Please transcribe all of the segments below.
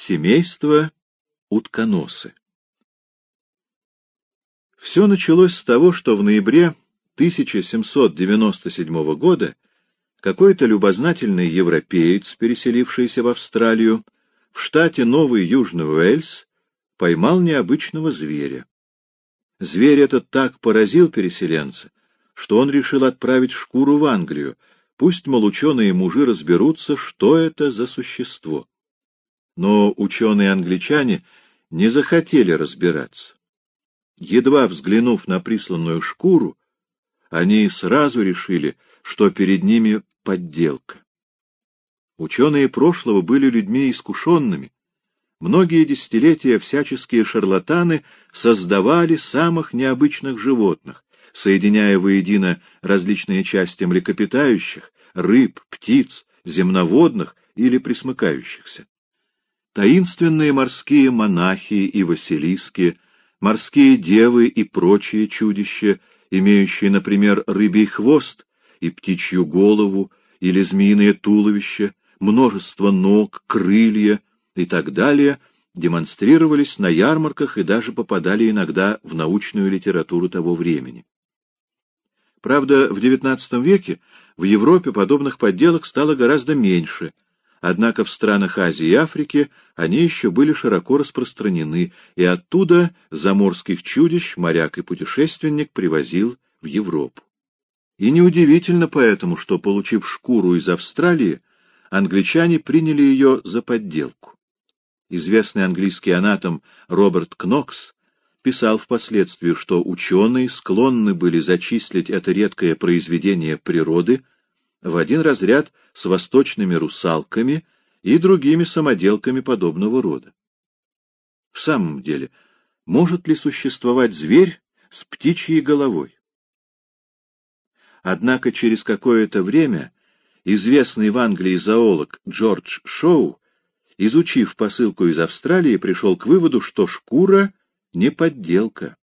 Семейство утконосы. Все началось с того, что в ноябре 1797 года какой-то любознательный европеец, переселившийся в Австралию, в штате Новый Южный Уэльс, поймал необычного зверя. Зверь этот так поразил переселенца, что он решил отправить шкуру в Англию, пусть, мол, ученые-мужи разберутся, что это за существо. Но ученые-англичане не захотели разбираться. Едва взглянув на присланную шкуру, они сразу решили, что перед ними подделка. Ученые прошлого были людьми искушенными. Многие десятилетия всяческие шарлатаны создавали самых необычных животных, соединяя воедино различные части млекопитающих, рыб, птиц, земноводных или присмыкающихся. Таинственные морские монахи и василиски, морские девы и прочие чудища, имеющие, например, рыбий хвост и птичью голову или змеиное туловище, множество ног, крылья и так далее, демонстрировались на ярмарках и даже попадали иногда в научную литературу того времени. Правда, в XIX веке в Европе подобных подделок стало гораздо меньше, однако в странах Азии и Африки они еще были широко распространены, и оттуда заморских чудищ моряк и путешественник привозил в Европу. И неудивительно поэтому, что, получив шкуру из Австралии, англичане приняли ее за подделку. Известный английский анатом Роберт Кнокс писал впоследствии, что ученые склонны были зачислить это редкое произведение природы в один разряд с восточными русалками и другими самоделками подобного рода. В самом деле, может ли существовать зверь с птичьей головой? Однако через какое-то время известный в Англии зоолог Джордж Шоу, изучив посылку из Австралии, пришел к выводу, что шкура не подделка.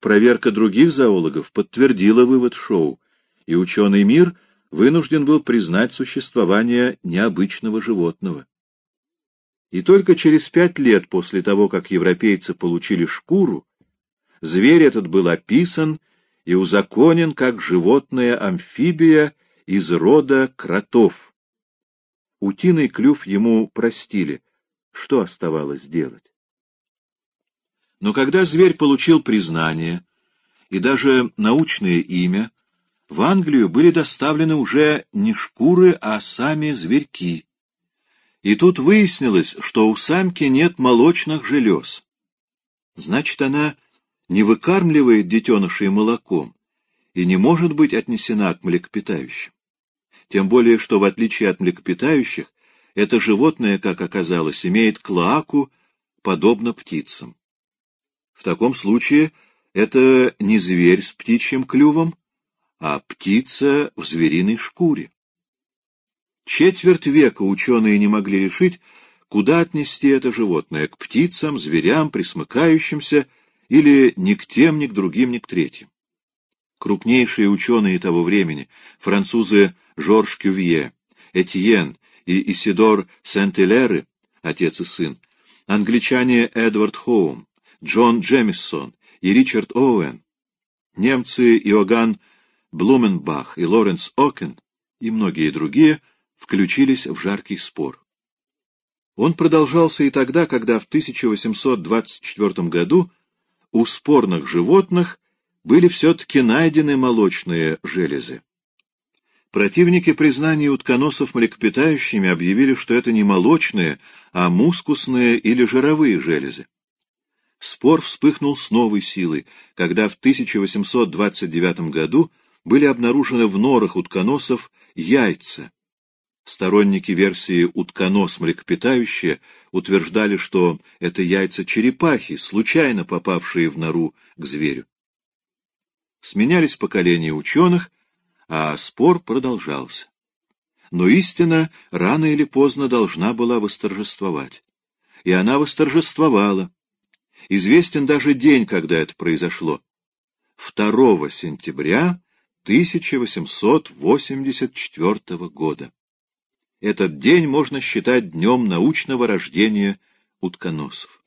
Проверка других зоологов подтвердила вывод Шоу, и ученый мир вынужден был признать существование необычного животного. И только через пять лет после того, как европейцы получили шкуру, зверь этот был описан и узаконен как животное-амфибия из рода кротов. Утиный клюв ему простили. Что оставалось делать? Но когда зверь получил признание и даже научное имя, в Англию были доставлены уже не шкуры, а сами зверьки. И тут выяснилось, что у самки нет молочных желез. Значит, она не выкармливает детенышей молоком и не может быть отнесена к млекопитающим. Тем более, что в отличие от млекопитающих, это животное, как оказалось, имеет клоаку, подобно птицам. В таком случае это не зверь с птичьим клювом, а птица в звериной шкуре. Четверть века ученые не могли решить, куда отнести это животное — к птицам, зверям, присмыкающимся, или ни к тем, ни к другим, ни к третьим. Крупнейшие ученые того времени, французы Жорж Кювье, Этьен и Исидор Сент-Илеры, отец и сын, англичане Эдвард Хоум, Джон Джемисон и Ричард Оуэн, немцы Иоганн Блуменбах и Лоренс Окен и многие другие включились в жаркий спор. Он продолжался и тогда, когда в 1824 году у спорных животных были все-таки найдены молочные железы. Противники признания утконосов млекопитающими объявили, что это не молочные, а мускусные или жировые железы. Спор вспыхнул с новой силой, когда в 1829 году были обнаружены в норах утконосов яйца. Сторонники версии «утконос млекопитающие» утверждали, что это яйца черепахи, случайно попавшие в нору к зверю. Сменялись поколения ученых, а спор продолжался. Но истина рано или поздно должна была восторжествовать. И она восторжествовала. Известен даже день, когда это произошло. 2 сентября 1884 года. этот день можно считать днем научного рождения утконосов.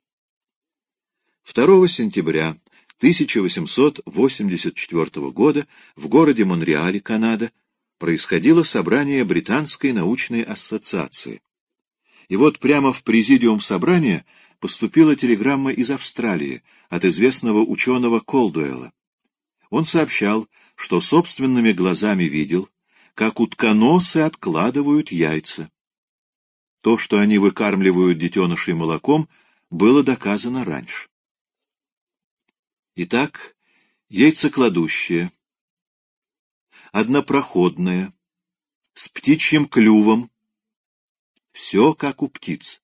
2 сентября 1884 года в городе Монреале, Канада, происходило собрание Британской научной ассоциации. И вот прямо в президиум собрания поступила телеграмма из Австралии от известного ученого Колдуэлла. Он сообщал, что собственными глазами видел, как утконосы откладывают яйца. То, что они выкармливают детенышей молоком, было доказано раньше. Итак, яйцекладущие, однопроходное, с птичьим клювом, все как у птиц,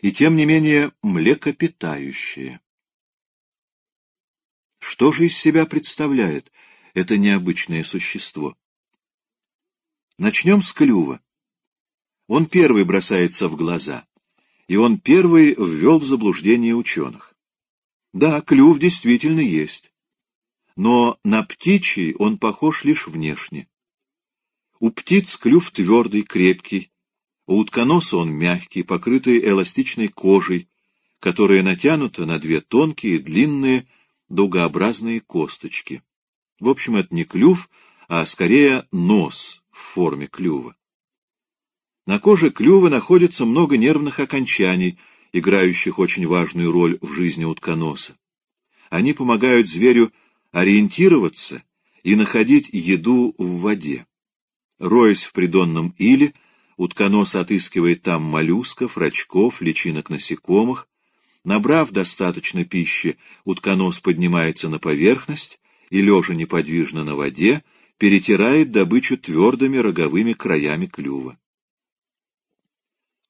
и тем не менее млекопитающее. Что же из себя представляет это необычное существо? Начнем с клюва. Он первый бросается в глаза, и он первый ввел в заблуждение ученых. Да, клюв действительно есть, но на птичий он похож лишь внешне. У птиц клюв твердый, крепкий, у утконоса он мягкий, покрытый эластичной кожей, которая натянута на две тонкие, длинные, дугообразные косточки. В общем, это не клюв, а скорее нос в форме клюва. На коже клюва находится много нервных окончаний, играющих очень важную роль в жизни утконоса. Они помогают зверю ориентироваться и находить еду в воде. Роясь в придонном иле, утконос отыскивает там моллюсков, рачков, личинок насекомых. Набрав достаточно пищи, утконос поднимается на поверхность и, лежа неподвижно на воде, перетирает добычу твердыми роговыми краями клюва.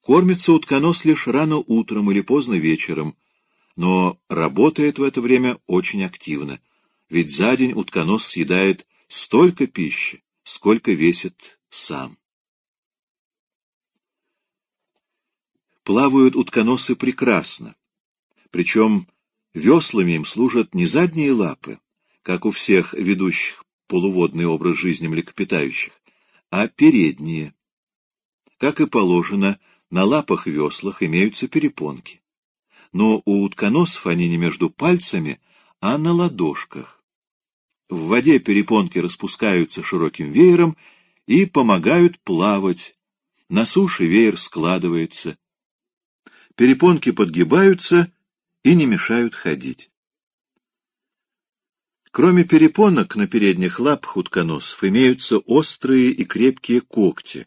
Кормится утконос лишь рано утром или поздно вечером, но работает в это время очень активно, ведь за день утконос съедает столько пищи, сколько весит сам. Плавают утконосы прекрасно, причем веслами им служат не задние лапы, как у всех ведущих полуводный образ жизни млекопитающих, а передние. Как и положено, на лапах-веслах имеются перепонки. Но у утконосов они не между пальцами, а на ладошках. В воде перепонки распускаются широким веером и помогают плавать. На суше веер складывается. Перепонки подгибаются и не мешают ходить. Кроме перепонок на передних лапах утконосов имеются острые и крепкие когти,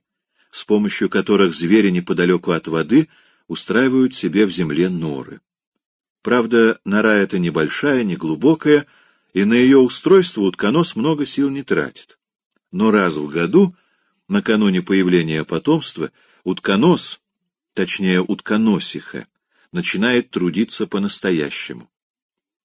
с помощью которых звери неподалеку от воды устраивают себе в земле норы. Правда, нора эта небольшая, неглубокая, и на ее устройство утконос много сил не тратит. Но раз в году, накануне появления потомства, утконос, точнее утконосиха, начинает трудиться по-настоящему.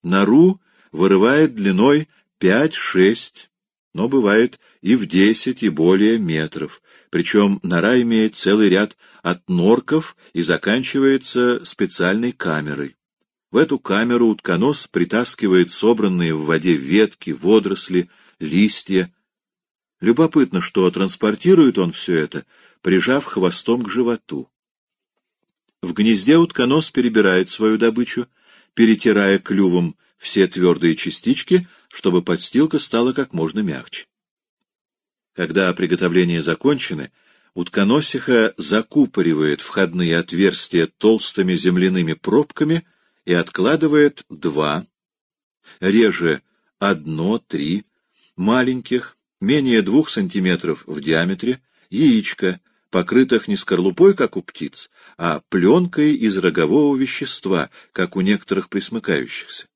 Нору вырывает длиной 5-6, но бывает и в 10 и более метров, причем нора имеет целый ряд от норков и заканчивается специальной камерой. В эту камеру утконос притаскивает собранные в воде ветки, водоросли, листья. Любопытно, что транспортирует он все это, прижав хвостом к животу. В гнезде утконос перебирает свою добычу, перетирая клювом все твердые частички, чтобы подстилка стала как можно мягче. Когда приготовления закончены, утконосиха закупоривает входные отверстия толстыми земляными пробками и откладывает два, реже одно-три, маленьких, менее двух сантиметров в диаметре, яичка, покрытых не скорлупой, как у птиц, а пленкой из рогового вещества, как у некоторых присмыкающихся.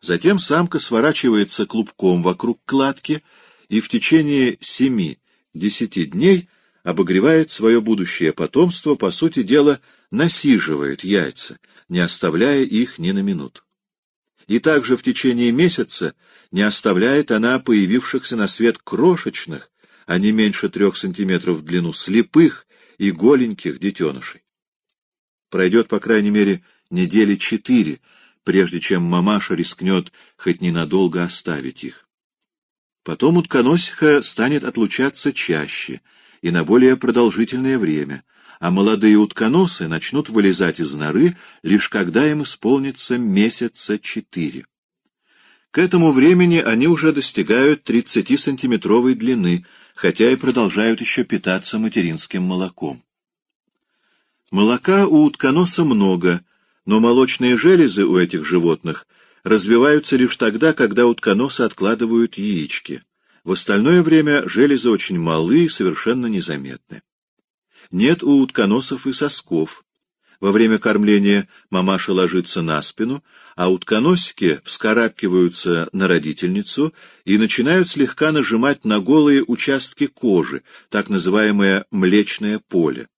Затем самка сворачивается клубком вокруг кладки и в течение семи-десяти дней обогревает свое будущее потомство, по сути дела, насиживает яйца, не оставляя их ни на минуту. И также в течение месяца не оставляет она появившихся на свет крошечных, а не меньше трех сантиметров в длину, слепых и голеньких детенышей. Пройдет, по крайней мере, недели четыре, прежде чем мамаша рискнет хоть ненадолго оставить их. Потом утконосиха станет отлучаться чаще, и на более продолжительное время, а молодые утконосы начнут вылезать из норы, лишь когда им исполнится месяца четыре. К этому времени они уже достигают 30-сантиметровой длины, хотя и продолжают еще питаться материнским молоком. Молока у утконоса много, но молочные железы у этих животных развиваются лишь тогда, когда утконосы откладывают яички. В остальное время железы очень малы и совершенно незаметны. Нет у утконосов и сосков. Во время кормления мамаша ложится на спину, а утконосики вскарабкиваются на родительницу и начинают слегка нажимать на голые участки кожи, так называемое млечное поле.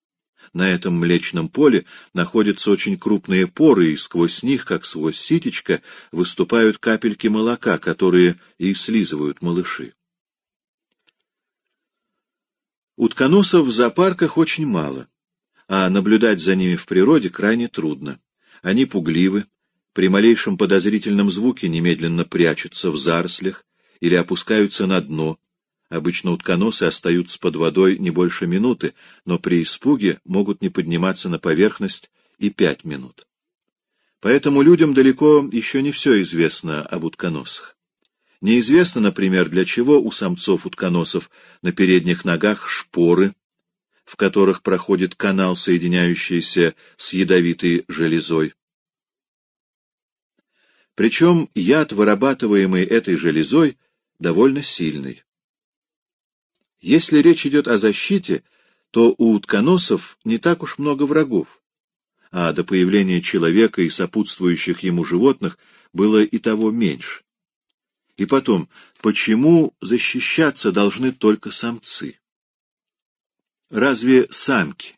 На этом млечном поле находятся очень крупные поры, и сквозь них, как сквозь ситечко, выступают капельки молока, которые и слизывают малыши. Утконосов в зоопарках очень мало, а наблюдать за ними в природе крайне трудно. Они пугливы, при малейшем подозрительном звуке немедленно прячутся в зарослях или опускаются на дно, Обычно утконосы остаются под водой не больше минуты, но при испуге могут не подниматься на поверхность и пять минут. Поэтому людям далеко еще не все известно об утконосах. Неизвестно, например, для чего у самцов утконосов на передних ногах шпоры, в которых проходит канал, соединяющийся с ядовитой железой. Причем яд, вырабатываемый этой железой, довольно сильный. Если речь идет о защите, то у утконосов не так уж много врагов, а до появления человека и сопутствующих ему животных было и того меньше. И потом, почему защищаться должны только самцы? Разве самки?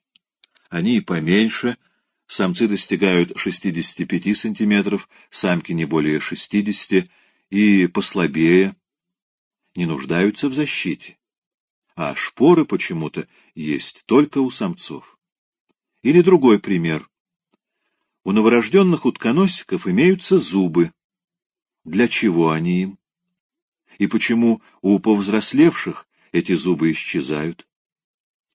Они поменьше, самцы достигают 65 сантиметров, самки не более 60, и послабее, не нуждаются в защите а шпоры почему-то есть только у самцов. Или другой пример. У новорожденных утконосиков имеются зубы. Для чего они им? И почему у повзрослевших эти зубы исчезают?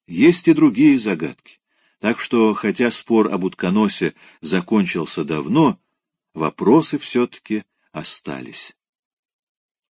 Есть и другие загадки. Так что, хотя спор об утконосе закончился давно, вопросы все-таки остались.